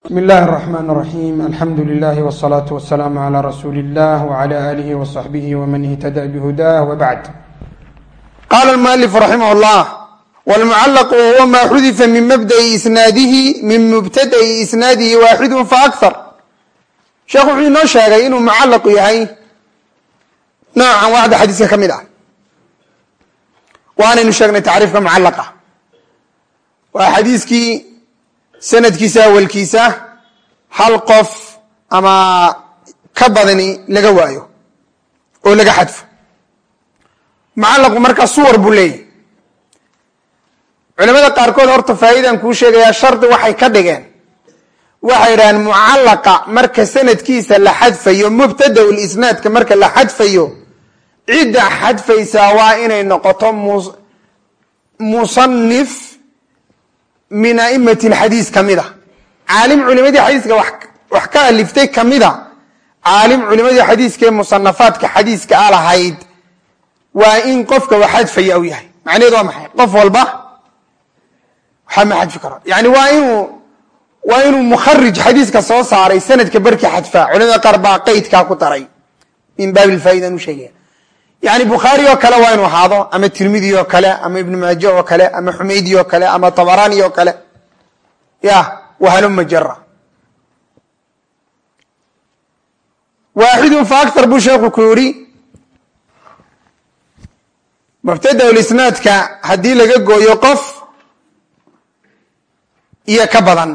بsم الlh الرحmن الرحيم الحمdu لله والصلاaة والسلام عlى رsuuل الlh وعlى آlه وصحبه وmن اهتdى بهdاه وبعd qال المؤلف رحimه الlه والمعلق وهو ma xudفa min mbdأi isnaadihi min mbtada'i isnaadihi waaxid faأkثر sheekh wuxuu inoo sheegay inuu mucalaqu yahay noocan wacda xadiiska ka mid ah waanaynu sheegnay tacriifka mucalaqa waa xadiiskii sanadkiisa awalkiisa hal qof ama ka badani laga waayo oo laga xadfo. Mucalaqu markaa suwar buu leeyahy culamada qaarkood horta faa'iidaan kuu sheegayaa shardi waxay ka dhigeen. Waxay idhahaan mucallaqa marka sanadkiisa la xadfayo mubtada lisnaadka marka la xadfayo cidda xadfaysaa waa inay noqoto musanif min aimati lxadiis ka mid a caalim culimadii xadiiska wax ka aliftay ka mid a caalim culimadii xadiiska ee musanafaadka xadiiska a lahayd waa in qofka wax xadfaya u yahay. Macnaheedu waa maxay? Qof walba waxaa ma xadfi karo. Yani waa inuu waa inuu mukharij xadiiska soo saaray sanadka barkii xadfaa. Culimada qaar baa qeydkaa ku daray min baabi lfaaidan u sheegaya yani bukhaari oo kale waa inuu ahaado ama tirmidi oo kale ama ibnu maaje oo kale ama xumeydi oo kale ama tabarani oo kale. Ya wahaluma jara waaxidun fa akar buu sheekhu ku yidhi mubtada lisnaadka haddii laga gooyo qof iyo ka badan.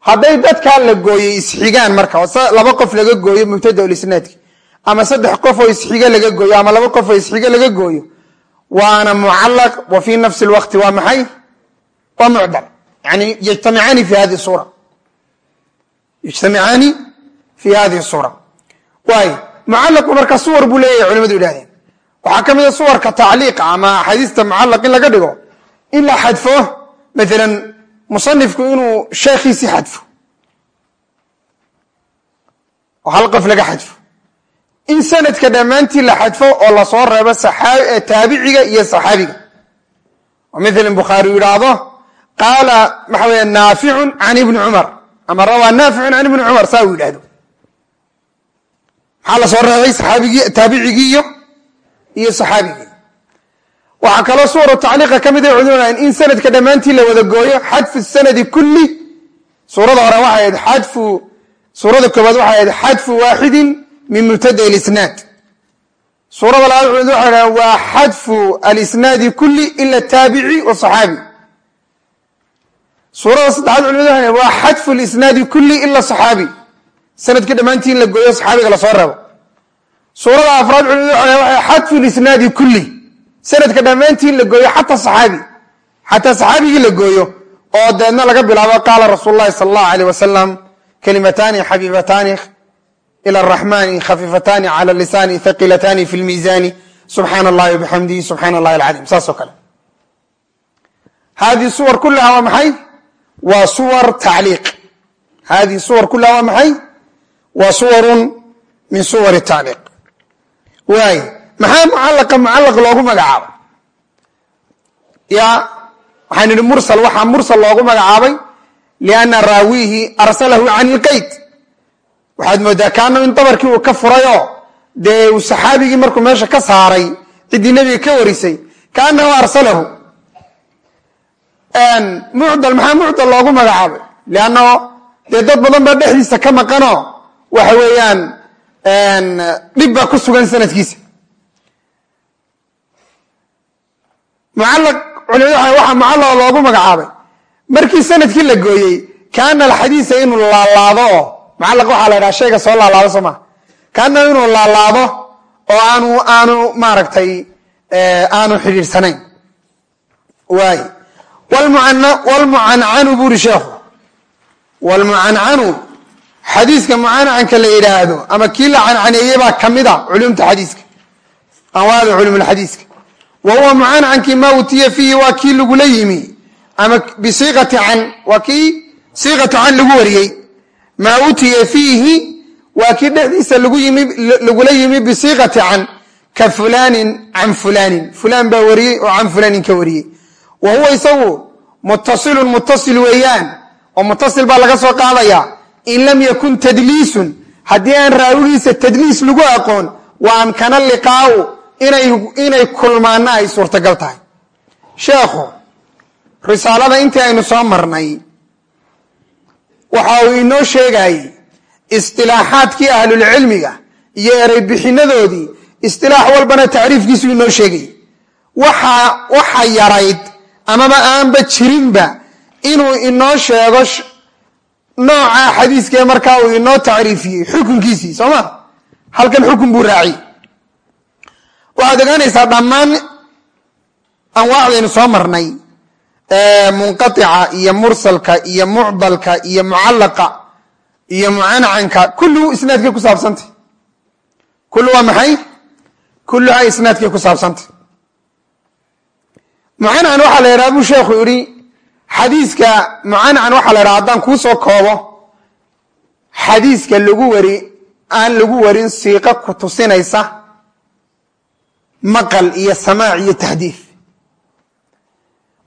Hadday dadkaa la gooyey isxigaan marka laba qof laga gooyo mubtada lisnaadki ama saddex qof oo isxiga laga gooyo ama laba qof oo isxiga laga gooyo waana mucalaq wa fi nafsi lwaqti waa maxay? Waa mucdal. Yani yajtamicaani fi hadi sura yajtamicaani fi hadihi sura waay mucalaqu marka suwar buu leeyahay culimadu yidhahdeen waxaa ka mid a suwarka tacliiqa ama axaadiista mucalaq in laga dhigo in la xadfo maalan musanifku inuu sheekhiisii xadfo. Oo hal qof laga xadfo in sanadka dhammaantii la xadfo oo la soo reebo taabiciga iyo saxaabiga. Oo maala bukhaari u yidhaahdo qaala waxa wey naaficun can ibni cumar. Ama rawaa naaficun can ibni cumar saa uu yidhahdo maxaa la soo reebay saxaabigii taabicigii iyo saxaabigii? Waxaa kaloo suwaru tacliiqa ka mid ay culimadan in sanadka dhammaantii la wada gooyo xadfu sanadi kulli. Suurada hore waxay ahayd xadfu suurada koobaad waxay ahayd xadfu waaxidin min mubtada lisnaad suurada labaad waxay dhahan waa xadfu alisnaadi kulli ila taabici wasaxaabi suurada saddexaad culimadu waxay dhahan waa xadfu lisnaadi kulli ila saxaabi. Sanadka dhammaantii in la gooyo saxaabiga la soo reebo. Suurada afraad culimadu dhahan waa xadfu lisnaadi kulli. Sanadka dhammaantii in la gooyo xataa saxaabi. Xataa saxaabigii la gooyo oo deedna laga bilaabo qaala rasuul lahi allahu aleyh wasalam kalimataani xabiibataani ilى الرحmn khafiifatani عlى lisani haqilatani fi اlmiizani subxaan اllahi bxamdihi subxaan اllahi اlcadim saas oo kale hadihi suwar kulaha waa maxay waa suwar tacliiq hadihi suwar kulaha waa maxay waa suwaru min suwar tacliiq waay maxaa mucalaqa mucalaq loogu magacaabay ya waxaan idhi mursal waxaa mursal loogu magacaabay liana raawihi arsalahu can اlqeyd waxaad moodaa kaano in dabarkii uu ka furayoo dee uu saxaabigii markuu meesha ka saaray ciddii nebiga ka warisay kaanahu arsalahu. Mucdal maxaa mucdal loogu magacaabay? Leanno dee dad badan baa dhexdiisa ka maqanoo waxa weeyaan dhib baa ku sugan sanadkiisa. Mucallaq culimadu waxaa mucallaq loogu magacaabay. Markii sannadkii la gooyey kaana alxadiisa inuu laalaado. oo mucallaq waxaa la ydhaha shayga soo laalaado soo maa kaana inuu laalaado oo aanu aanu maaragtay aanu xidhiidhsanayn. Waay. Wlmucancanu bu uri sheekhu. Wlmucancanu xadiiska mucancanka la yidhaahdo ama kii la cancaneeyey baa ka mid a culumta xadiiska. Anwaada culumulxadiiska wa huwa mucancankii maa utiya fiihi waa kii lagula yimi. Ama bisiiqati can waa kii siiqatu can lagu wariyey maa utiya fiihi waa kii dhexdiisa lagula yimi bisiiqati can ka fulaanin can fulaanin. Fulaan baa wariyey oo can fulaanin ka wariyey. Wa huwa isagu mutasilun mutasil weeyaan oo mutasil baa laga soo qaadayaa in lam yakun tadliisun haddii aan raawigiisa tadliis lagu aqoon wa amkana liqaau inay kulmaana ay suurtagal tahay. Sheekhu risaalada intii aynu soo marnay waxa uu inoo sheegayey istilaaxaadkii ahlulcilmiga iyo erey bixinadoodii istilaax walbana tacriifkiisu inoo sheegay. Waxa yarayd amaba aanba jirinba inuu inoo sheego nooca xadiiskee markaa uu inoo tacriifiyey xukunkiisii soo ma? Halkan xukun buu raaciyey. Waxaad ogaanaysaa dhammaan anwaacdaynu soo marnay munqaica iyo mursalka iyo mucdalka iyo mucallaqa iyo mucancanka kullu isnaadkay ku saabsantay. Kullu waa maxay? Kulluha isnaadkay ku saabsantay. Mucancan waxaa la yidhaha buu sheekhu yidhi xadiiska mucancan waxaa la yidhaha haddaan kuu soo koobo xadiiska lagu wari aan lagu warin siiqo ku tusinaysa maqal iyo samaac iyo taxdiid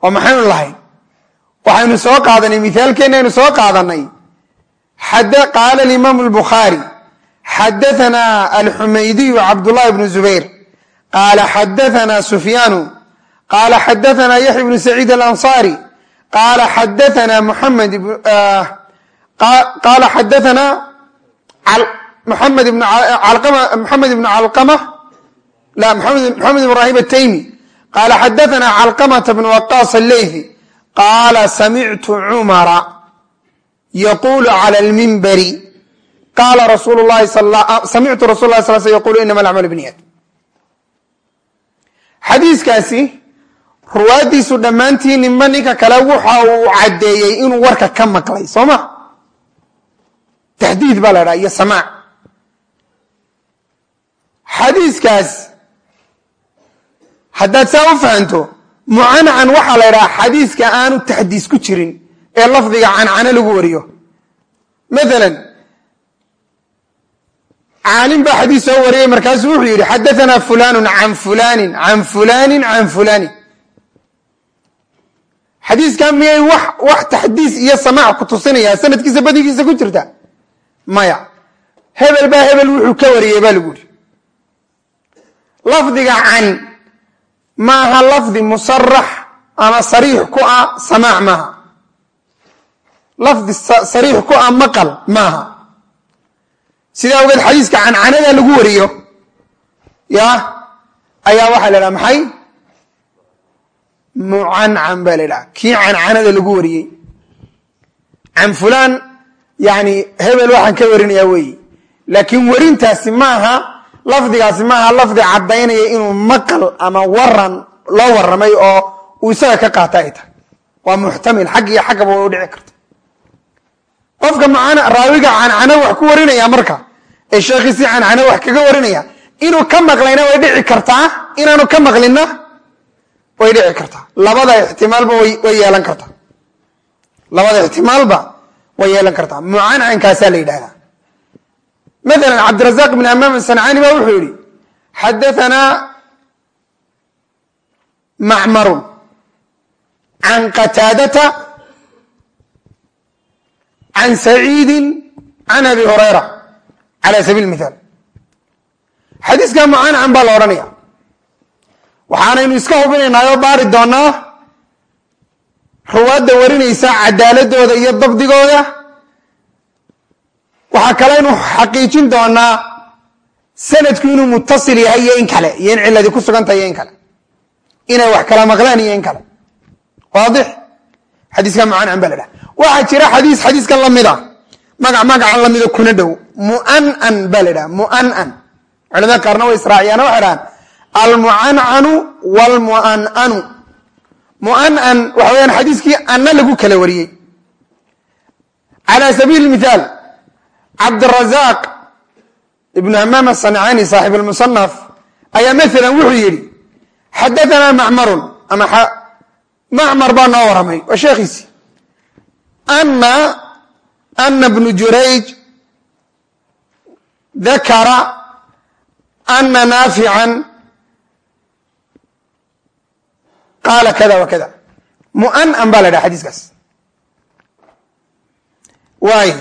oo maxaynu lahayn? Waxaynu soo qaadanay miaalkeenna aynu soo qaadanay. Qaala alimaam lbukhaari xadaanaa alxumaydiyu cabdullahi bnu zubayr. Qaala xadaanaa sufyaanu. Qaala xadaanaa yaxya bnu saciid alansaari. Qaala xadaanaa muxamed eh, qaala xadaanaa muxamed ibnu eh, calqama la maxamed ibn raahib ataymi qaala xadaanaa calqamata bnu waqaas aleyhi qaala samictu cumara yaquulu cala lmimbari qaala rasuul lahi samictu rasul lah sal yaqulu inama alacmalu biniyat xadiiskaasi ruwaaddiisu dhammaantiin ninba ninka kale waxa uu caddeeyey inuu warka ka maqlay soo ma taxdiid baa la dhaha iyo samaac xadiiskaas haddaad saa u fahanto mucancan waxaa la ydhaha xadiiska aanu taxdiis ku jirin ee lafdiga cancano lagu wariyo. Maalan caalim baa xadiis soo wariyey markaasuu wuxuu yidhi xadaanaa fulanu can fulaanin can fulaanin can fulaanin. Xadiiskaa miyay wax taxdiis iyo samaac ku tusinaya sanadkiisa badigiisa ku jirta? Maya. Hebel baa hebel wuxuu ka wariyey baa lagu yidhi. Lafdiga can maaha lafdi musarax ama sariix ku ah samaac maaha. Lafdi sariix ku ah maqal maaha. Sidaa awgeed xadiiska cancanada lagu wariyo ya ayaa waxaa la dhaha maxay? Mucancan baa la dhaha kii cancanada lagu wariyey. Can fulaan yani hebel waxaan ka warinayaa weyi laakiin werintaasi maaha lafdigaasi maaha lafdi caddaynaya inuu maqal ama waran loo waramay oo uu isaga ka qaata ay tahay. Waa muxtamil xag iyo xaggaba way u dhici karta. Qofka man raawiga cancano wax ku warinaya marka ee sheekhiisii cancano wax kaga warinaya inuu ka maqlayna way dhici kartaa? Inaanu ka maqlinna? Way dhici kartaa. Labada ixtimaalba way yeelan kartaa. Labada ixtimaalba way yeelan kartaa. Mucancankaasaa la yidhahdaa maala cabdirazaq bn amaam asancaani ba wuxuu yihi xadaanaa macmarun can qataadata can saciidi can abi hurayra cala sabiil mithaal. Xadiiska mucancan baa la odhanaya waxaanaynu iska hubinaynaa oo baari doonaa ruwaadda warinaysa cadaaladooda iyo dabdigooda waxaa kaleynu xaqiijin doonaa sanadku inuu mutasil yahay iyo in kale iyo in ciladii ku sugantahay iyo in kale. Inay wax kala maqlaan iyo in kale. Waadix. Xadiiska mucancan ba la dhaha. Waxaa jira xadiis xadiiskan lamida magac magacan lamida kuna dhow. Muanan ba la dhaha muanan. Culamada qaarna way israaciyaan waxay dhahaan almucancanu wlmuananu muanan waxa weyaan xadiiskii anna lagu kala wariyey. Cala sabiili mithaal cabdirazaaq ibnu hamaam asancaani saaxib almusanaf ayaa maala wuxuu yidhi xadaanaa macmarun ama macmar baa noo waramay waa sheekhiisi. Ana ana bnu jurayj dakara ana naafican. Qaala kada wa kada. Muanan baa la dhaha xadiiskaas. Waay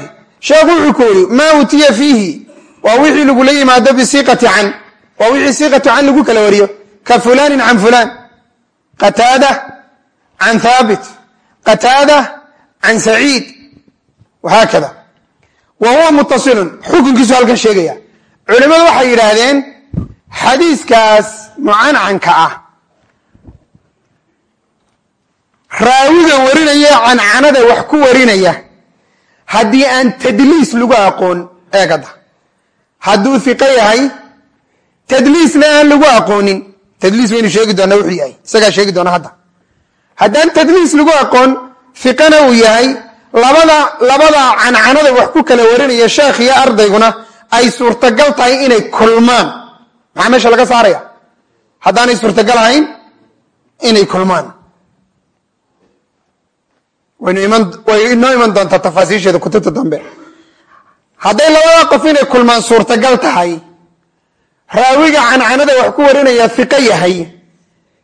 sheekhu wuxuu ku yidhi maa utiya fiihi? Waa wixii lagula yimaado bisiiqati can. Waa wixii siiqatu can lagu kala wariyo. Ka fulanin can fulan qataada can haabit qataada can saciid. Wahaakada. Wa huwa mutasilun xukunkiisu halkan sheegaya. Culimmadu waxay yidhaahdeen xadiiskaas mucancanka ah. Raawiga warinaya cancanada wax ku warinaya haddii aan tadliis lagu aqoon eegada hadduu iqo yahay tadliisna aan lagu aqoonin. Tadliis waynu sheegi doonaa wuxuu yahay. Isagaa sheegi doona hadda. Haddaan tadliis lagu aqoon iqana uu yahay labada labada cancanada wax ku kala warinaya sheekh iyo ardayguna ay suurtagal tahay inay kulmaan. Maxaa meesha laga saaraya? Haddaanay suurtagal ahayn inay kulmaan inoo iman doontaa tafaasiisheeda kutubta dambe. Hadday labada qof inay kulmaan suurtagal tahay raawiga cancanada wax ku warinaya iqo yahay.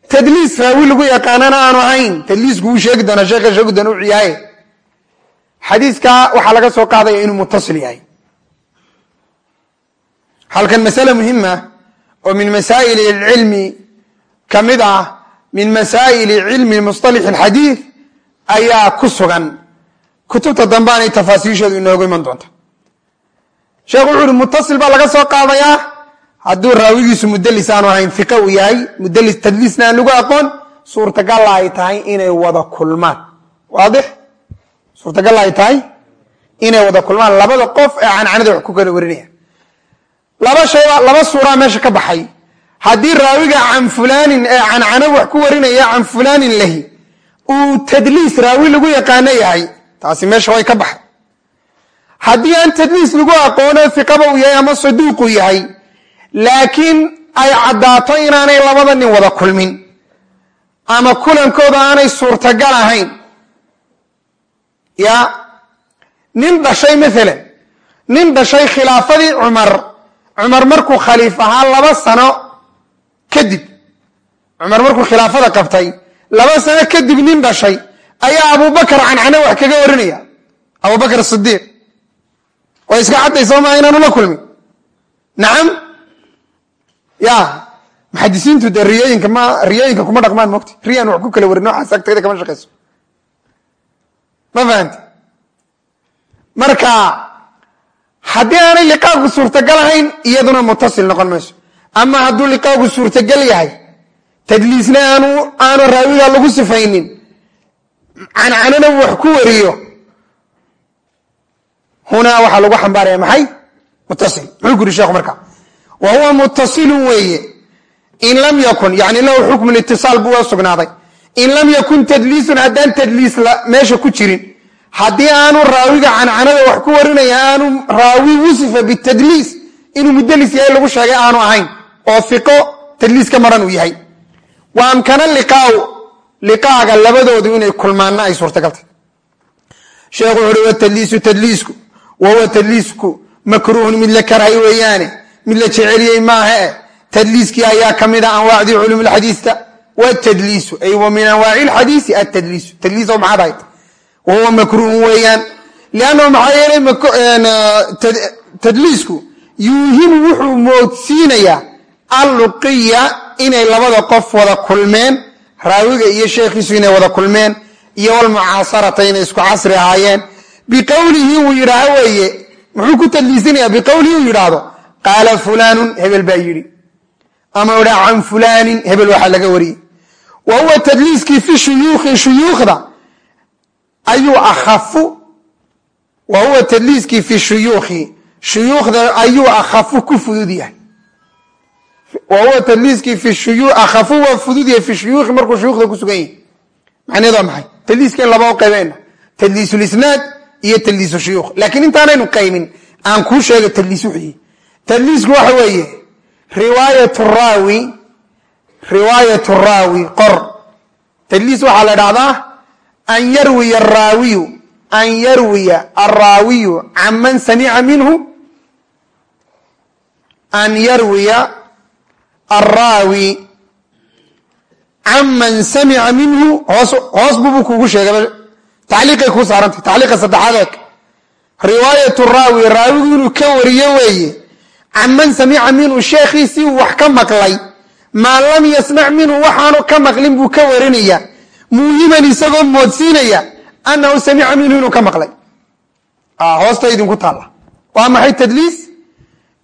Tadliis raawi lagu yaqaanana aanu ahayn tadliisku wuu sheegi doonaa sheekha sheegi doona yahay xadiiska waxaa laga soo qaadaya inuu mutasil yahay. Halkan masale muhima oo min masaa'il cilmi ka mid ah min masaa'ili cilmi musطalix اxadiid ayaa ku sugan kutubta dambe aanay tafaasiisheedu inoogu iman doonta. Sheekhu wuxu uhi mutasil baa laga soo qaadayaa hadduu raawigiisu mudelis aanu ahayn iqa uu yahay mudelis tadliisna aan lagu aqoon suurtagalla ay tahay inay wada kulmaan. Waadix? Suurtagalla ay tahay inay wada kulmaan. Labada qof ee cancanada wax ku kala warinaya. Laba shayba laba suuraa meesha ka baxay. Haddii raawiga can fulaanin ee cancano wax ku warinaya can fulaanin lahi uu tadliis raawi lagu yaqaano yahay. Taasi meesha way ka baxay haddii aan tadliis lagu aqoono iqaba uu yahay ama saduuqu yahay laakiin ay caddaato inaanay labada nin wada kulmin ama kulankooda aanay suurtagal ahayn. Ya nin dhashay maalan nin dhashay khilaafadii cumar cumar markuu khaliif ahaa laba sano kadib cumar markuu khilaafada qabtay laba sano kadib nin dhashay ayaa abubakar cancane wax kaga warinaya. Abubakar sidiiq way iska cadday soo maa inaanu la kulmin. Nacam ya muxadisiintu dee riyooyinka ma riyooyinka kuma dhaqmaan mogta riyaan wax ku kala warin noocaas agtayda kama shaqayso ma fahamti marka haddii aanay liqaagu suurtagal ahayn iyaduna mutasil noqon mayso. Ama hadduu liqaagu suurtagal yahay tadliisna aanu raawiga lagu sifaynin. Cancanana wax ku wariyo. Hunaa waxaa lagu xambaaraya maxay? Mutasil muxuu ku yuri sheekhu marka? Wa huwa mutasilun weeye. In lam yakun yani lahu xukmu litisaal buu sugnaaday. In lam yakun tadliisun haddaan tadliis meesha ku jirin. Haddii aanu raawiga cancanada wax ku warinaya aanu raawi wusifa bitadliis inuu mudelis yahay lagu sheegay aanu ahayn. Oo iqo tadliis maran uu yahay wa amkana liqaau liqaaga labadoodu inay kulmaanna ay suurtagaltay sheekhu wuxu uhi watadliisu tadliisku wa huwa tadliisku makruuhun mid la karhay weeyaane mid la jeceliyey maaha tadliiskii ayaa ka mid a anwaacdii culum lxadiista wtadliisu ay wa min anwaaci lxadiisi atadliisu tadliis oo maxaad ahayd wa huwa makruuhun weeyaan. Liannahu maxaa yeelay tadliisku yuuhimu wuxuu moodsiinayaa alluqiya inay labada qof wada kulmeen raawiga iyo sheekhiisu inay wada kulmeen iyo walmucaasarata inay isku casri ahaayeen. Biqowlihi uu yidhaaho weeye muxuu ku tadliisinaya biqowlihi uu yidhaahdo qaala fulaanun hebel baa yidhi. Ama idha can fulaanin hebel waxaa laga wariyey. Wa huwa tadliiskii fi shuyuukhi shuyuukhda ayuu akhafu wa huwa tadliiskii fi shuyuukhi shuyuukhda ayuu akhafu ku fudud yahay wa huwa tadliiskii fi shuyu akhafu waa fudud yahay fi shuyuukhi markuu shuyuukhda ku sugan yahay macnaheed waa maxay tadliiska in laba qaybeyna tadliis lisnaad iyo tadliis shuyuukh laakiin intaanaynu qaymin aan kuu sheega tadliis yihi tadliisku waxa weeye riwaayat raawi riwaayat raawi qor tadliis waxaa la dhahdaa an yarwiya araawiyu an yarwiya araawiyu can man samica minhu an yarwiya araawi can man samica minhu hoos bubu kuugu sheegay tacliiqay kuu saarantay tacliiqa saddexaad eeg riwaayat raawi raawigu inuu ka wariyo weeye canman samica minhu sheekhiisii uu wax ka maqlay maa lam yasmac minhu waxaanu ka maqlin buu ka warinaya muuhiman isagoo moodsiinaya anahu samica minhu inuu ka maqlay hoosta idinku taalla waa maxay tadliis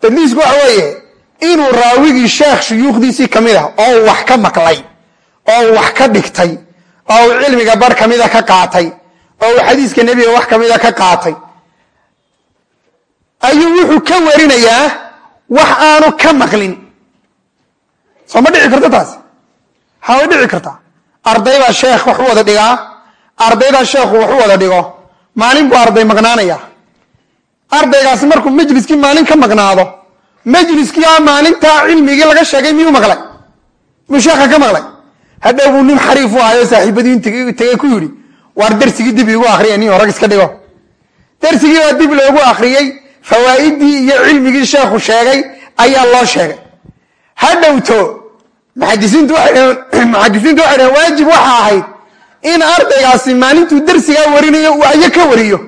tadliisku waxa weeye inuu raawigii sheekh shuyuukhdiisii ka mid ah oo wax ka maqlay oo wax ka dhigtay oo uu cilmiga bar kamida ka qaatay oo uu xadiiska nebiga wax kamida ka qaatay ayuu wuxuu ka warinayaa wax aanu ka maqlin. Soo ma dhici karta taasi ha way dhici kartaa arday baa sheekh wax u wada dhigaa ardaydaa sheekhu wax u wada dhigo? Maalin buu arday maqnaanaya? Ardaygaasi markuu majliskii maalin ka maqnaado majliskii a maalintaa cilmigii laga sheegay miyuu maqlay? Sheekha ka maqlay? Hadhow buu nin xariif u ahayo saaxiibadii tegey ku yidhi waar darsigii dib iigu akriya nin rag iska dhigo. Darsigii baa dib loogu akriyey fawaa'idii iyo cilmigii sheekhu sheegay ayaa loo sheegay. Hadhowto muxadisiintu waxay dhaheen waajib waxa ahayd in ardaygaasi maalintuu darsigaa warinayo uu ayo ka wariyo.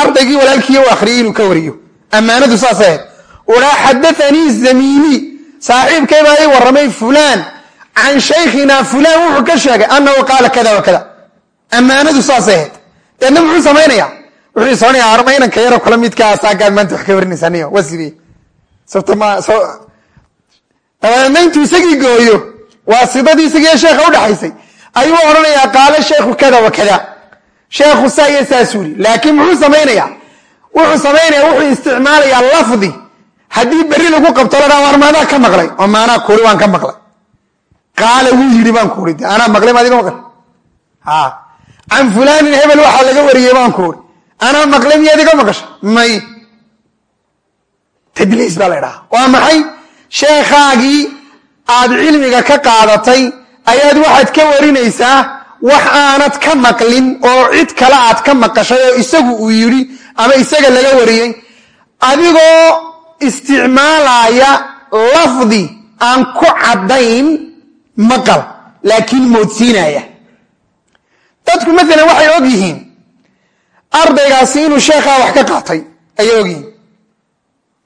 Ardaygii walaalkiiyo u akhriyey inuu ka wariyo. Ammaanadu saas ahayd ulaa xadaanii zamiilii saaxiibkaybaa ii warramay fulaan. Can shaykhina fulaan wuxuu ka sheegay annahu qaala kada wa kada. Ammaanadu saas ahayd. Deedna muxuu samaynayaa? Wuxuu soonaya arma inanka yaro kula midkaasagaad maanta wax ka warinaysaa niyo waa sidee sabta ma soo dabadeedna intuu isagii gooyo waa sidadii isagiiyo sheekha udhaxaysay ayuu odhanayaa qaale sheekhu kada wa kada. Sheekhu saa iyo saasuu yidhi laakiin muxuu samaynayaa? Wuxuu samaynaya wuxuu isticmaalayaa lafdi haddii berri lagu qabto ladhaa waar maadaa ka maqlay. Oo maanaa kuri waan ka maqlay. Qaala wuu yidhi baan kuuri anaa maqlay maad iga maqlay. Can fulaanin hebel waxaa laga wariyey baan kuuri anaa maqlay miyaad iga maqasha? May. Tadliis baa la ydhaha waa maxay? Sheekhaagii aad cilmiga ka qaadatay ayaad waxaad ka warinaysaa wax aanad ka maqlin oo cid kale aad ka maqashay oo isagu uu yidhi ama isaga laga wariyey? Adigoo isticmaalaya lafdi aan ku caddayn maqal laakiin moodsiinaya. Dadku maalan waxay og yihiin ardaygaasi inuu sheekhaa wax ka qaatay ayay og yihiin.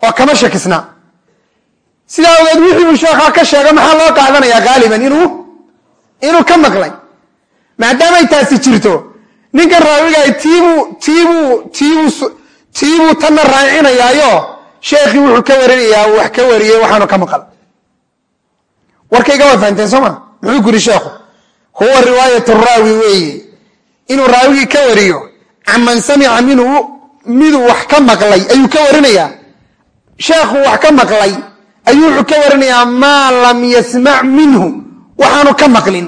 Oo kama shakisnaa sidaa ogeed wixii uu sheekhaa ka sheega maxaa loo qaadanayaa haaliban inuu inuu ka maqlay? Maadaamay taasi jirto ninkan raawigaay tiibuu tiibuu tiibuu tiibuu tanna raacinayaayo sheekhii wuxuu ka warinayaa wax ka wariyey waxaanu ka maqal. Warkayga waa fahamteen soo ma? Muxuu yidhi sheekhu? Huwa riwaayat raawi weeye. Inuu raawigii ka wariyo canman samica minhu miduu wax ka maqlay ayuu ka warinayaa. Sheekhu wax ka maqlay ayuu wuxuu ka warinayaa maa lam yasmac minhu. Waxaanu ka maqlin.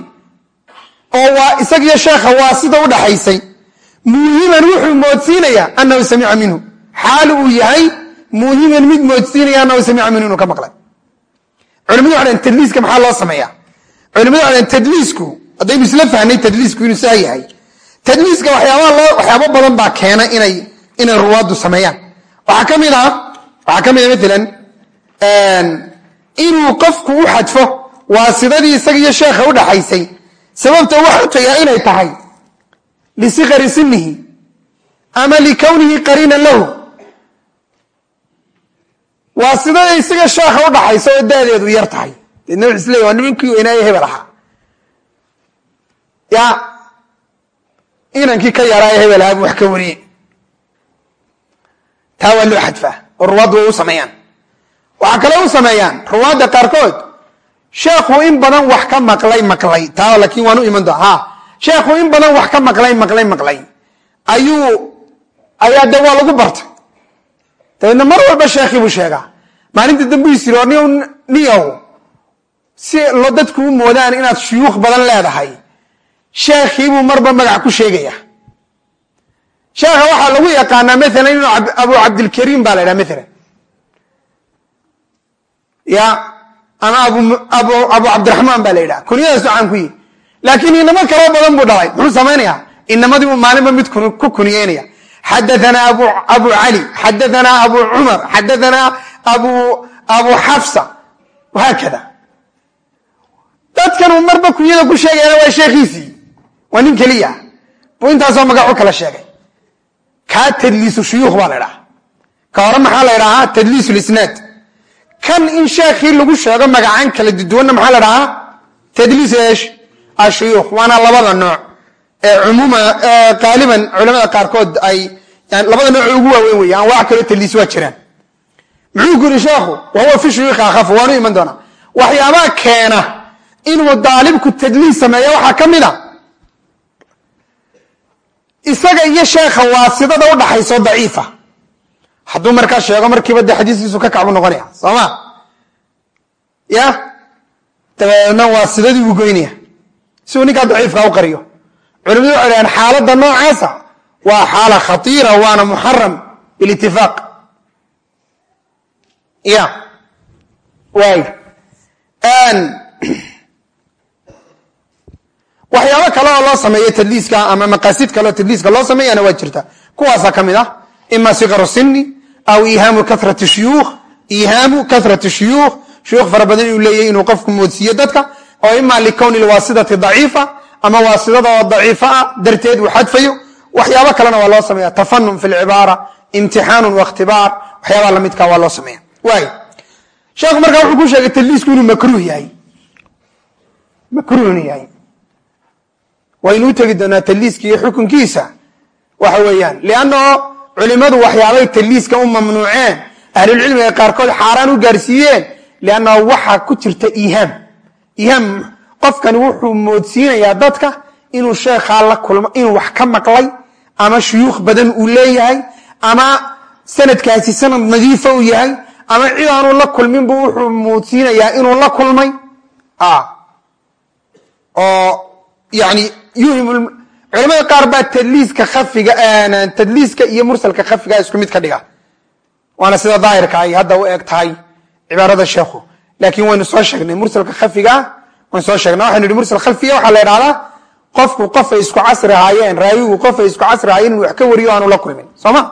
Oo waa isagiyo sheekha waa sida u dhaxaysay. Muuhiman wuxuu moodsiinayaa anahu samica minhu. Xaal uu yahay muuhiman mid moodsiinaya anahu samica minhu inuu ka maqlay. Culimadu waxay dhaheen tadliiska maxaa loo sameeyaa? Culimadu waxay dhaheen tadliisku haddaynu isla fahnay tadliisku inuu saa yahay. Tadliiska waxyaaba loo waxyaabo badan baa keena inay inay ruwaaddu sameeyaan. Waxaa ka mid ah waxaa ka mid a maalan inuu qofku u xadfo waa sidadii isagiiyo sheekha u dhaxaysay. Sababta waxaa tagaa inay tahay lisikari sinihi ama likownihi qariinan lahu waa sidada isaga sheekha dhaxaysa oo daadeedu yar tahay. Isleey waa nimankii weynaaye hebel ahaa ya inankii ka yaraaye hebel ahaa buu wax ka wariye taa waa loo xadfaa oo ruwaaddu way u sameeyaan. Waxaa kale u sameeyaan ruwaadda qaarkood sheekhu in badan wax ka maqlay maqlay. Taa laakiin waan u iman doona ha sheekhu in badan wax ka maqlay maqlay maqlay. Ayuu ayaa de waa lagu bartay dabeedna mar walba sheekhii buu sheegaa maalinta dambu isiri o niyow si lo dadku u moodaan inaad shuyuukh badan leedahay sheekhiibuu marba magac ku sheegaya sheekha waxaa lagu yaqaanaa maalan inuu abu cabdilkariim baa la ydhaha maalan ya ama abu cabdiraxmaan baa la yidhaha kunyadaasu caan ku yihi laakiin inamo kaloo badan buu dhalay muxuu samaynayaa inamadii buu maalinba mid ku kuniyeynaya xadaanaa abu cali xadaanaa abu cumar xadaanaa abu xafsa dadkan uu marba kunyada ku sheegayana waa sheekhiisii waa nin keliya buu intaasoo magac u kala sheegay kaa tadliisu shuyuukh baa la ydhaha ka hore maxaa la ydhahaa tadliis lisnaad kan in sheekhii lagu sheego magacaan kala duduwanna maxaa la dhahaa tadliis eesh ashuyuukh waana labada nooc qaaliban culamada qaarkood ay labada nooc ugu waaweyn wey anwaac kaloo tadliis waa jiraan. Muxuu ku yidhi sheekhu wahuwa fi shuyuukhi akhafu waanu iman doonaa waxyaabaha keena inuu daalibku tadliis sameeyo waxaa ka mid a. Isaga iyo sheekha waasidada udhaxayso daciifa. Hadduu markaa sheego markiiba dee xadiiskiisu ka kacbu noqonaya soo ma? Ya? Dabeedna waasidadii buu goynaya si uu ninkaa daciifka u qariyo culimadu waxay dhahaan xaaladda noocaasa waa xaala khatiira waana muxaram bilitifaaq ya. Waay. Waxyaabo kale oo loo sameeyo tadliiska ama maqaasid kale oo tadliiska loo sameeyana waa jirta. Kuwaasaa ka mid ah ima sikaru sini aw ihaamu karati shuyuukh ihaamu karati shuyuukh. Shuyuukh fara badan inuu leeyahy inuu qofku moodsiiyo dadka oo ima likowni lwaasidati daciifa ama waasidada oo daciifa ah darteed uu xadfayo. Waxyaabo kalena waa loo sameeya tafanum fi lcibaara imtixaanun wakhtibaar waxyaabaha lamidka waa loo sameeya waay sheekhu markaa wuxuu ku sheegay tadliisku inuu makruuh yahay. Makruuh inuu yahay. Waynu u tegi doonaa tadliiska iyo xukunkiisa. Waxa weeyaan liannao culimadu waxyaabay tadliiska u mamnuuceen ahlulcilmiga qaarkood xaaraan u gaarsiiyeen liannao waxaa ku jirta ihaam ihaam qofkani wuxuu moodsiinayaa dadka inuu sheekhaa la kulmo inuu wax ka maqlay ama shuyuukh badan uu leeyahay ama sanadkaasi sanad nadiifa uu yahay ama cid aanu la kulmin buu wuxuu moodsiinayaa inuu la kulmay. Oo yani culamada qaar baa tadliiska kafiga tadliiska iyo mursalka khafiga isku mid ka dhiga. Waana sida daahirka ay hadda u eg tahay cibaarada sheekhu. Laakiin waynu soo sheegnay mursalka khafigaa waynu soo sheegnay waxaynu ihi mursal khafiga waxaa la idhahdaa qofku qofay isku casri ahaayeen raawigu qofay isku casri ahaayeen inuu wax ka wariyo aanu la kulmin. Soo ma?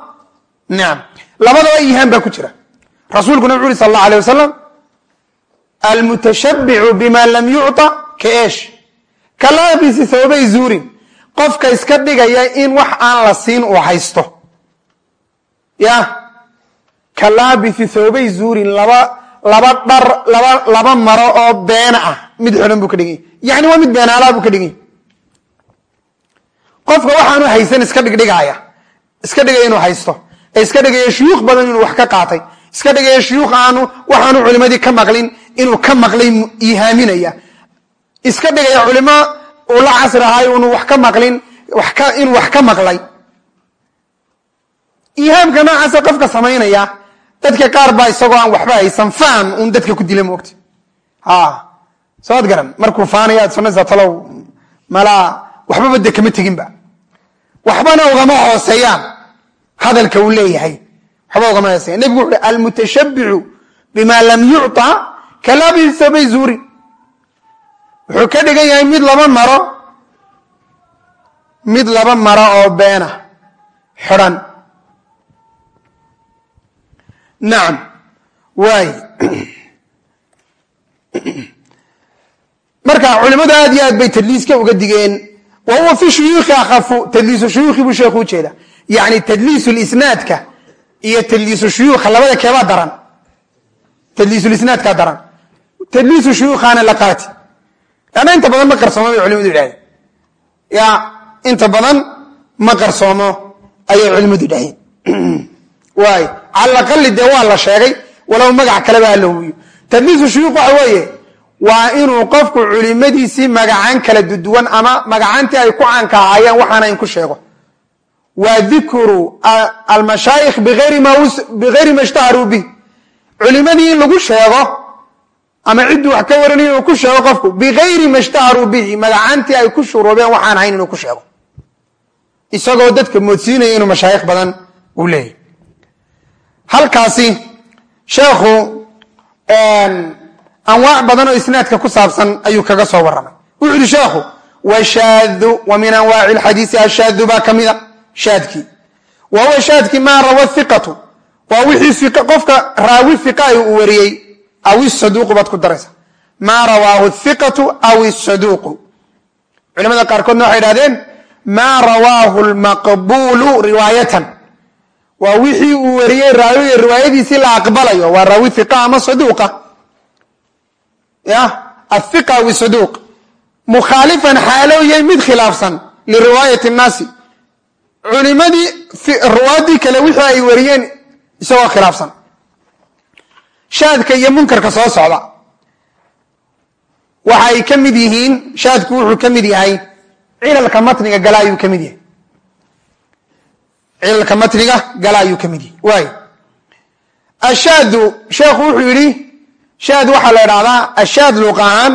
Nacam labadaba ihaan baa ku jira. Rasuulkuna wuxu uhi sal allah alay wasalam almutashabbicu bima lam yucطa ka eesh. Ka laabisi sababay zuurin. Qofka iska dhigaya in wax aan la siin uu haysto. Ya. Ka laabisi sababay zuurin laba laba dhar laba laba maro oo beena ah mid xidhan buu ka dhiganya yani waa mid beenaalaa buu ka dhiganya qofka waxaanu haysan iska dhigdhigaaya iska dhigaya inuu haysto ee iska dhigaya shuyuukh badan inuu wax ka qaatay iska dhigaya shuyuukh aanu waxaanu culimadii ka maqlin inuu ka maqlay ihaaminaya. Iska dhigaya culimo uu la ahay unu wax ka maqlin inuu wax ka maqlay. Ihaamka noocaasa qofka samaynaya dadka qaar baa isagoo aan waxba haysan faan un dadka ku dila moogta soad garan markuu faanaya ad sanaysaa talow malaa waxbaba de kama teginba. Waxbana ugama hooseeyaan hadalka uu leeyahay waxba ugama hooseeyan nebigu wuxu uhi almutashabbicu bima lam yucطa kalaabihi sabay zuuri. Wuxuu ka dhigan yahay mid laba maro mid laba maro oo beena xidhan nacam waay marka culimadu aad iyo aad bay tadliiska uga digeen. Wa huwa fi shuyuukhi akhafu tadliisu shuyuukhi buu sheekhu ujeeda yani tadliisu lisnaadka iyo tadliisu shuyuukha labada keebaa daran. Tadliisulisnaadkaa daran. Tadliisu shuyuukhaana la qaati. Lanna inta badan ma qarsoomo bay culimadu yidhahdeen ya inta badan ma qarsoomo ayay culimadu yidhahdeen waay cala aqali dee waa la sheegay walow magac kaleba ha lahuwiyo tadliisu shuyuukh waxa weeye waa inuu qofku culimadiisii magacaan kala duduwan ama magacaantii ay ku caanka ahaayeen waxaana in ku sheego. Waa dikru almashaayikh bigayri ma ishtaharuu bih. Culimadii in lagu sheego ama cidduu wax ka waranay inuu ku sheego qofku bigayri ma ishtaharuu bihi magacaantii ay ku shuruubeen waxaan ahayn inuu ku sheego. Isagoo dadka moodsiinaya inuu mashaayikh badan uu leeyahy halkaasi sheekhu anwaac badan oo isnaadka ku saabsan ayuu kaga soo warramay. Wuxu uhi sheekhu washaadu wa min anwaaci alxadiisi ashaadu baa ka mida shaadkii. Wa huwa shaadkii maa rawa hiqatu waa wixii qofka raawi hiqaay uu wariyey aw isaduuqu baad ku daraysa. Maa rawaahu hiqatu aw isaduuqu culamada qaarkoodna waxay idhahdeen maa rawaahu lmaqbuulu riwaayatan. Waa wixii uu wariyey raawiga riwaayadiisii la aqbalayo waa raawi hiqa ama saduuqa ya athiqa wi saduuq mukhaalifan xaalowyahay mid khilaafsan liriwaayati nnaasi culimadii ruwaadii kale wixii ay wariyeen isagoo khilaafsan. Shaadka iyo munkarka soo socda. Waxa ay ka mid yihiin shaadku wuxuu ka mid yahay cilalka matniga gala ayuu ka mid yahay. Cilalka matniga gala ayuu ka mid yahay. Waay ashaadu sheekhu wuxuu yidhi shaad waxaa la idhahdaa ashaad luuq ahaan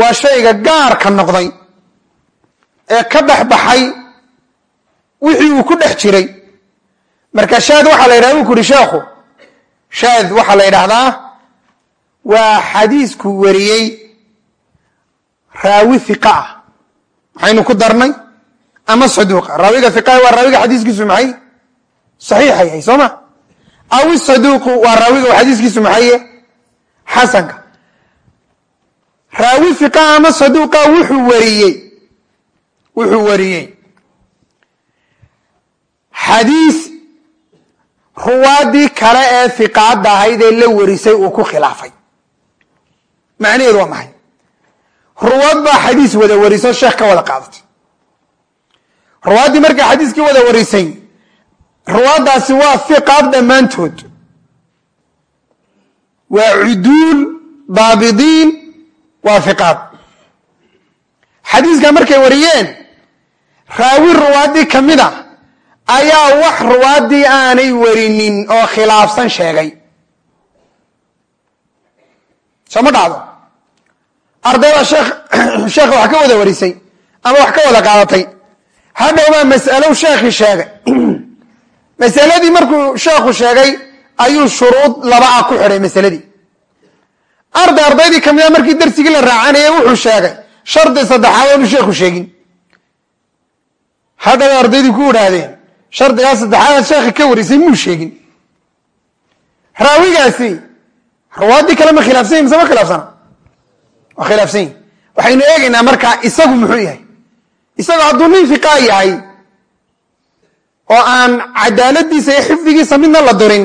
waa shayga gaarka noqday ee ka dhex baxay wixii uu ku dhex jiray. Marka shaad waxaa la yidhahda bu ku uhi sheekhu shaad waxaa la yidhaahdaa waa xadiisku wariyey raawi hiqa ah. Maxaynu ku darnay ama saduuqa. Raawiga hiqa waa raawiga xadiiskiisu maxay? Saxiixa yahay soo ma? Aw saduuqu waa raawiga xadiiskiisu maxaye xasanka. Raawi hiqa ama saduuqa wuxuu wariyey wuxuu wariyey. Xadiis ruwaadii kale ee hiqaadda ahayd ee la warisay uu ku khilaafay. Macnaheedu waa maxay? Ruwaad baa xadiis wada wariso sheekh ka wada qaadatay. Ruwaaddii markay xadiiskii wada warisay ruwaaddaasi waa hiqaad dhammaantood waa cuduul daabidiin waa hiqaad xadiiskaa markay wariyeen raawi ruwaaddii ka mid a ayaa wax ruwaaddii aanay warinin oo khilaafsan sheegay. Soo ma dhacdo? Ardayda sheekh sheekha wax ka wada warisay ama wax ka wada qaadatay. Hadhowbaa mas'alow sheekhii sheegay. Masaladii markuu sheekhu sheegay ayuu shuruud laba ah ku xidhay masaladii. Arday ardaydii ka mida markii darsigii la raacanayay wuxuu sheegay shardi saddexaad oonu sheekhu sheegin. Hadhow ardaydii ku idhaahdeen shardigaa saddexaadaad sheekha ka warisay muu sheegin. Raawigaasi ruwaaddii kale ma khilaafsan yahi mise ma khilaafsana? Waa khilaafsan waxaynu eegaynaa markaa isagu muxuu yahay. Isagu hadduu nin fiqaa yahay oo aan cadaaladiisa iyo xifdigiisa midna la durin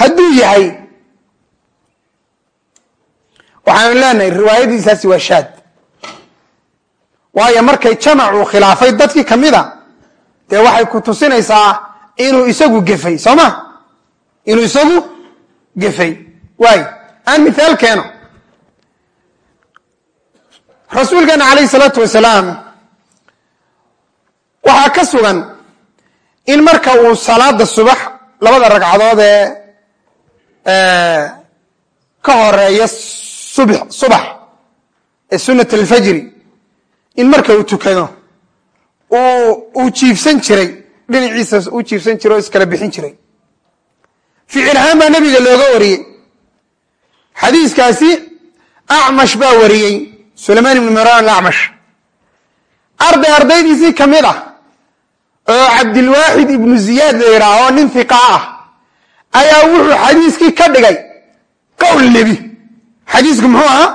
hadduu yahay waxaanu leenahay riwaayadiisaasi waa shaad. Waayo markay jamacuu khilaafay dadkii ka mida dee waxay ku tusinaysaa inuu isagu gefay soo ma? Inuu isagu gefay. Waay aan mithaal keeno. Rasuulkeena calayhi salaatu wasalaam waxaa ka sugan in marka uu salaada subax labada ragcadood ee ka horreeya subax ee sunat alfajri in marka uu tukado uu jiifsan jiray dhinaciisa uu jiifsan jiray oo iskala bixin jiray. Ficil ahaan baa nebiga looga wariyey. Xadiiskaasi acmash baa wariyey. Sulaymaan ibnu miraan alacmash arday ardaydiisii ka mid ah oo cabdilwaaxid ibnu ziyaad la yidhaah oo nin hiqa ah ayaa wuxuu xadiiskii ka dhigay qowl nebi. Xadiisku muxuu ahaa?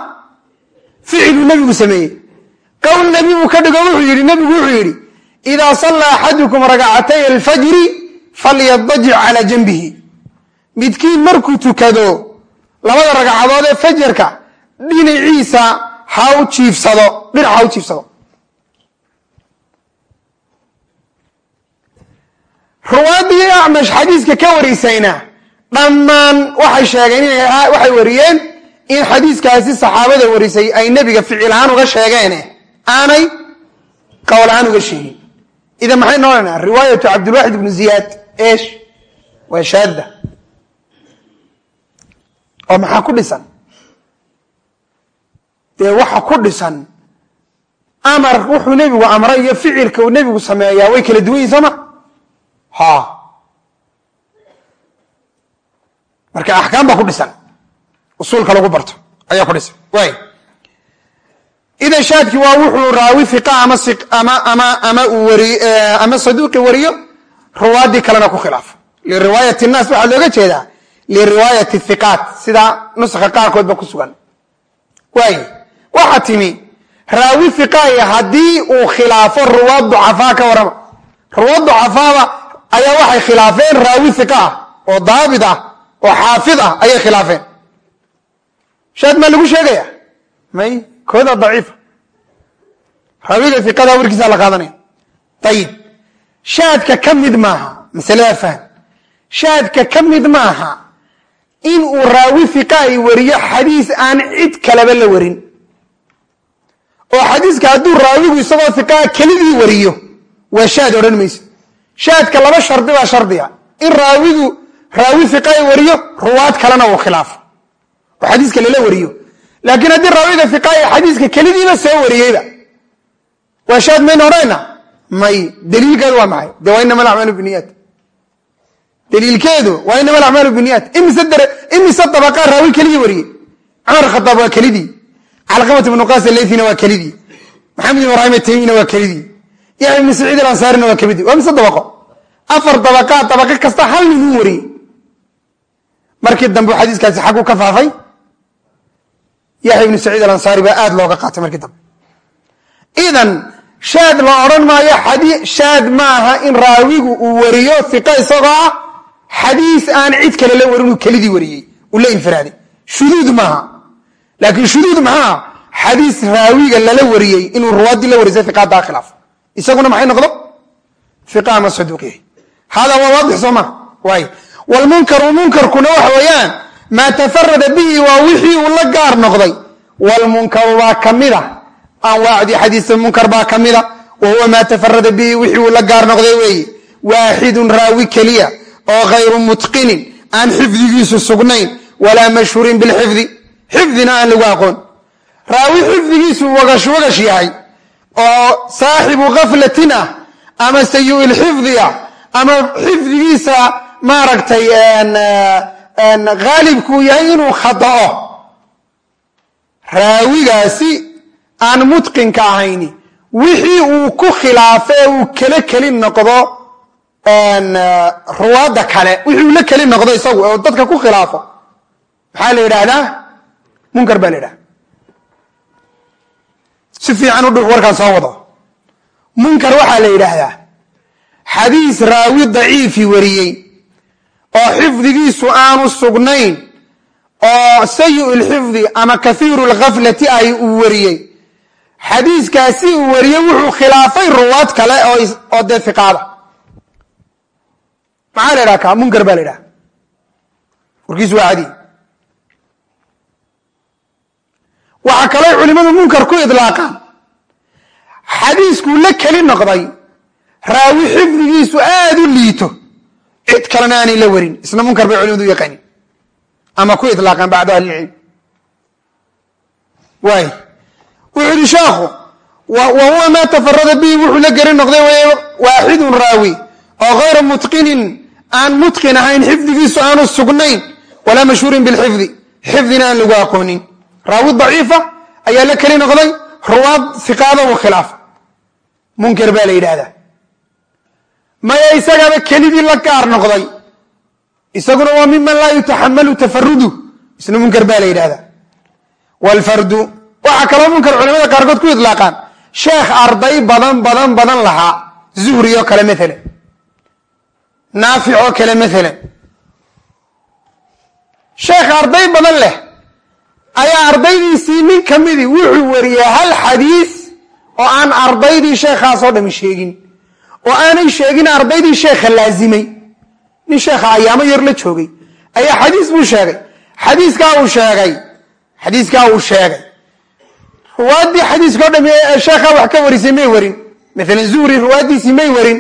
Ficiluu nebigu sameeyey. Qowl nebi buu ka dhigo wuxuu yidhi nebigu wuxuu yidhi idaa sallaa axadukum ragcatay alfajri falyadajic calaa janbihi. Midkiin markuu tukado labada ragcadood ee fajarka dhinaciisa ha u jiifsado dhinac ha u jiifsado ruwaaddii acmash xadiiska ka wariysayna dhammaan waxay sheegeen waxay wariyeen in xadiiskaasi saxaabada warisay ay nebiga ficil ahaan uga sheegeene. Aanay qowl ahaan uga sheegin. Idan maxay noonanaa riwaayatu cabdilwaxid ibnu ziyaad. Esh waa shaadda. Oo maxaa ku dhisan? Dee waxa ku dhisan? Amar wuxuu nebigu amray iyo ficilka uu nebigu sameeyaa way kala duwan yihiin soo ma ha marka axkaam baa ku dhisan. Usuulka lagu barto. Ayaa ku dhisan. Waay idan shaadki waa wuxuu raawi fiqa ama ama saduuqi wariyo ruwaaddii kalena ku khilaafo liriwaayati nnaas waxaa looga jeedaa liriwaayati hiqaat sida nuska qaarkoodba ku sugan. Waay waxaa timi raawi fiqaaya haddii uu khilaafo ruwaad ducafaa ka warrama. Ruwaad ducafaaba ayaa waxay khilaafeen raawi iqa ah oo daabit ah oo xaafid ah ayay khilaafeen. Shaad maa lagu sheegaya? May kooda daciifa raawiga iqada warkiisa la qaadanaya. Ayib shaadka ka mid maaha masalada fahm shaadka ka mid maaha in uu raawi iqa wariyo xadiis aan cid kaleba la warin. Oo xadiiska hadduu raawigu isagoo iqaa kelidii wariyo waa shaad odhan mayso shaadka laba shardi baa shardiga in raawigu raawi iqa ay wariyo ruwaad kalena uu khilaafo oo xadiiska lala wariyo. Laakiin haddii raawiga iqa ay xadiiska kelidiiba soo wariyeyba waa shaad mayna odhanayna may. Daliilkeedu waa maxay? De waa inama alacmaalu biniyaat daliilkeedu waa inama alacmaalu biniyaat imise dabaqaa raawi keligii wariyey? Cumar khadaab waa kelidii. Calqamat ibnu qaas aleythina waa kelidii. Maxamed ibn ibrahim ataymiina waa kelidii yaxya ibnu saciid alansaarina waa kelidii waa mise dabaqo. Afar dabaqaa dabaqo kasta hal nin uu wariyey. Markii dambe xadiiskaasi xaggu ka faafay. Yaxya ibnu saciid alansaari baa aad looga qaatay markii dambe. Idan shaad la odhan maayo shaad maaha in raawigu uu wariyo iqa isagoo ah aan cid kale la warin uu kelidii wariyey. Uu la infiraaday. Shuduud maaha. Laakiin shuduud maxaa xadiis raawiga lala wariyey inuu ruwaadii la warisay iqaadaa khilaaf isaguna maxay noqdo? Iqa ama saduuq yahay hada waa waadix soo maa waay wlmunkaru munkarkuna waxa weeyaan maa tafarada bihi waa wixii uu la gaar noqday. Wlmunkaru baa kamida anwaacdii xadiisa munkar baa kamida wa huwa maa tafarada bihi wixii uu la gaar noqday weeye waaxidun raawi keliya oo hayru mutqinin aan xifdigiisu sugnayn walaa mashhuurin bilxifdi xifdina aan lagu aqoon. Raawi xifdigiisu wagash wagash yahay oo saaxibu gaflatin ah ama sayi lxifdi ah ama xifdigiisa maaragtay haalibkuu yahay inuu khada'o. Raawigaasi aan mutqinka ahayni wixii uu ku khilaafe uu kala keli noqdo ruwaadda kale wixii uu la keli noqdo isagu oo dadka ku khilaafo. Maxaa la yidhaahdaa? Munkar baa la yidhahda si fiican u dhux warkaan soo wado munkar waxaa la yidhaahdaa xadiis raawi daciifi wariyey oo xifdigiisu aanu sugnayn oo sayi lxifdi ama kahiiru lghaflati ay uu wariyey. Xadiiskaasi uu wariyey wuxuu khilaafay ruwaad kale oo dee iqaada maxaa la ydhaha ka? Munkar baa la ydhaha warkiisu waa cadi waxaa kaloo culimadu munkar ku idlaaqaan. Xadiiskuu la keli noqday raawi xifdigiisu aada u liito. Cid kalena aanay la warin isna munkar bay culimadu u yaqaanin ama ku ilaaqaan bacdu ahlilcilm waay wuxuu yihi sheekhu wa huwa maa tafarada bihi wuxuu la geri noqday wey waaxidun raawi oo hayra mutqinin aan mutqin ahayn xifdigiisu aanu sugnayn walaa mashhuurin bilxifdi xifdina aan lagu aqoonin raawi daciifa ayaa la keli noqday ruwaad iqaada u khilaaf. Munkar baa la yidhaahdaa. Maya isagaaba kelidii la gaar noqday. Isaguna waa miman laa yutaxamalu tafarudu isna munkar baa la yidhahdaa wlfardu waxaa kaloo munkar culamada qaarkood ku idlaaqaan. Sheekh arday badan badan badan lahaa. Zuhri oo kale maalan naafic oo kale maalan sheekh arday badan leh ayaa ardaydiisii nin ka midii wuxuu wariyey hal xadiis oo aan ardaydii sheekhaasoo dhami sheegin oo aanay sheegin ardaydii sheekha laazimay. Nin sheekha ayaamo yar la joogay. Ayaa xadiis buu sheegay. Xadiiskaa uu sheegay. Xadiiskaa uu sheegay. Ruwaaddii xadiiskao dham sheekhaa wax ka warisay may warin. Maalan zuhri ruwaaddiisii may warin.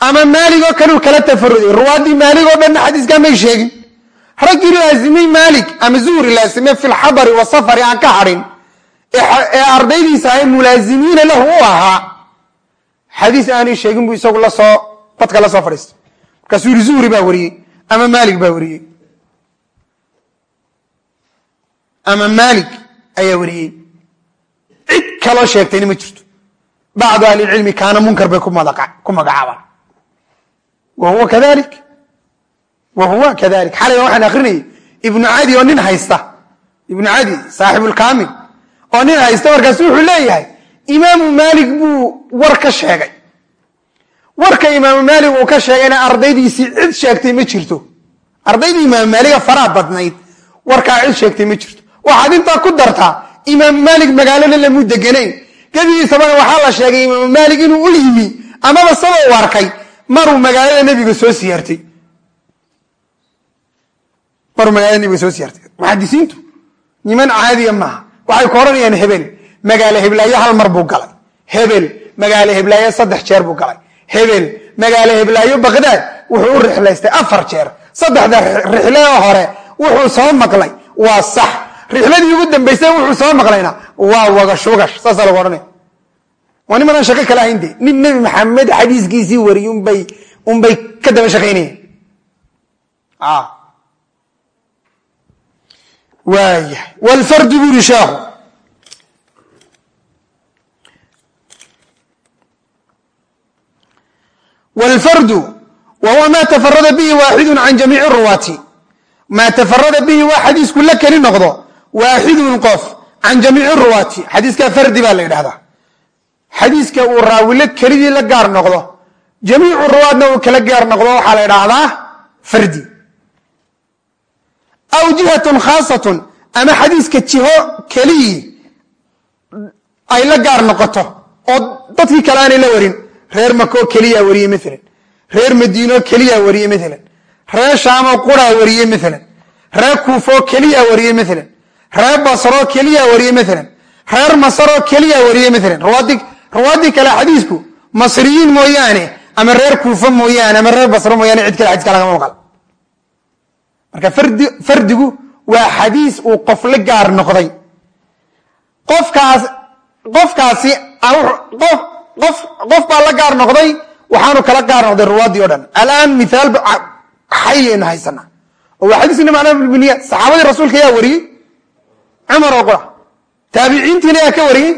Ama maalig oo kale u kala tafaruday ruwaaddii maalig oo dhanna xadiiskaa may sheegin raggii laazimay maalig ama zuhri laazimay fi lxadari wasafari aan ka hadhin ee ardaydiisa ay mulaazimiina lahu u ahaa. Xadiis aanay sheegin buu isagu la soo dadka la soo fadhiistay. Markaasuu yiri zuhri baa wariyey ama maalig baa wariyey? Ama maalig ayaa wariyey. Cid kaloo sheegtayna ma jirto. Bacdu ahlilcilmi kaana munkar bay ku magacaabaan. Wa huwa kadalik wa huwa kadalik xalayga waxaan akrinayay ibnu cadi oo nin haysta ibnu cadi saaxibulkaamil oo nin haysta markaasu wuxuu leeyahay imaamu maalik buu war ka sheegay warka imaamu maalik uu ka sheegayna ardaydiisii cid sheegtay ma jirto ardaydii imaamu maaliga faraa badnayd warkaa cid sheegtay ma jirto waxaad intaa ku dartaa imaamu maalik magaalana lamu deganayn gebigiisabana waxaa la sheegay imaamu maalik inuu u magaalada siyaartay magaalada nebiga soo siyaartay. Muxadisiintu niman caadiya maaha. Waxay ku odhanayaan hebel. Magaalo heblaayo hal mar buu galay. Hebel magaalo heblaayo saddex jeer buu galay. Hebel magaalo heblaayo bakdaad wuxuu u rixlaystay afar jeer. Saddexda rixlada hore wuxuu soo maqlay. Waa sax. Rixladii ugu dambaysay wuxuu soo maqlayna. Waa wagash wagash saasaa lagu odhanaya waa nimanaan shaqo kala ahayn de nin nebi maxamed xadiiskiisii wariyey unbay ka daba shaqaynayeen waayahay wlfardu bu yuri sheekhu. Wlfardu wa huwa ma tafarada bihi waaxidu can jamiici ruwaati. Maa tafarada bihi waa xadiisku la keli noqdo waaxidun qof can jamiici ruwaati. Xadiiska fardi baa la yidhahdaa xadiiska uu raawilo kelidii la gaar noqdo jamiicu ruwaadna uu kala gaar noqdo waxaa la idhaahdaa fardi aw jihatun khaasatun ama xadiiska jiho keliyii ay la gaar noqoto oo dadkii kale aanay la warin reer makoo keliyaa wariyey maalan reer madiino keliyaa wariyey maalan reer shaamoo quraa wariyey maalan reer kuufoo keliyaa wariyey maalan reer basroo keliyaa wariyey maalan reer masaroo keliyaa wariyey maalan rawaaddii kale xadiisku masriyiin mooyaane ama reer kuufa mooyaane ama reer basro mooyaane cid kale xadiiska lagama maqal marka fardi fardigu waa xadiis uu qof la gaar noqday. Qofkaas qofkaasi qof baa la gaar noqday waxaanu kala gaar noqday ruwaaddii o dhan. Alaan mithaal xayaynu haysanaa oo waa xadiis ina macnaa biniyaad saxaabadii rasuulka yaa wariyey? Cumar oo qura taabiciintiina yaa ka wariyey?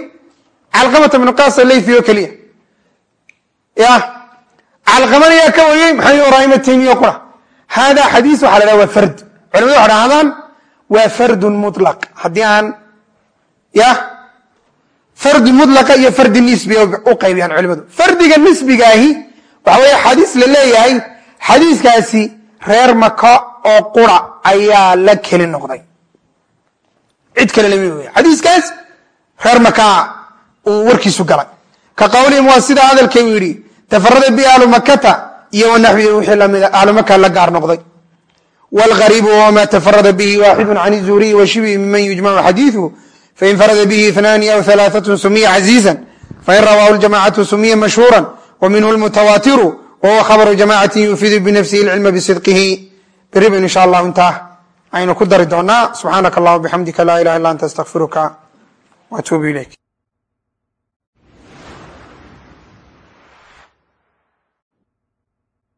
Calqamata bnu qaasa laythi oo keliya. Ya calqamana yaa ka wariyey maxamed ibraahim qura hada xadiis waxa la waa fard culamadu waxay dhahdaan waa fardun mutlaq haddii aan ya fardi mutlaqa iyo fardi nisbiga u qaybiyaan culimadu fardiga nisbigaahi waxa weeye xadiis la leeyahay xadiiskaasi reer maka oo qura ayaa la keli noqday cid kale lama wey xadiiskaas reer maka uu warkiisu galay ka qawlihim waa sida hadalkay u yidhi tafarada iyo naxwihi wixii lamida ahlu markaa la gaar noqday. Wlgariibu wma tafarada bihi waaxidu can zuhuriyi washibhi miman yujmacu xadiiu fain farada bihi inaani aw alaaatun sumiya caziizan fain rawaahu ljamacatu sumiya mashhuuran wminhu lmutawaatiru wahuwa khabru jamacatin yufiidu binafsihi lcilma bisidqihi. Berriba insha allah intaa aynu ku dari doonaa subxaanaka allah bixamdika laa ilaha illa anta astaqfiruka watuubu ilayk.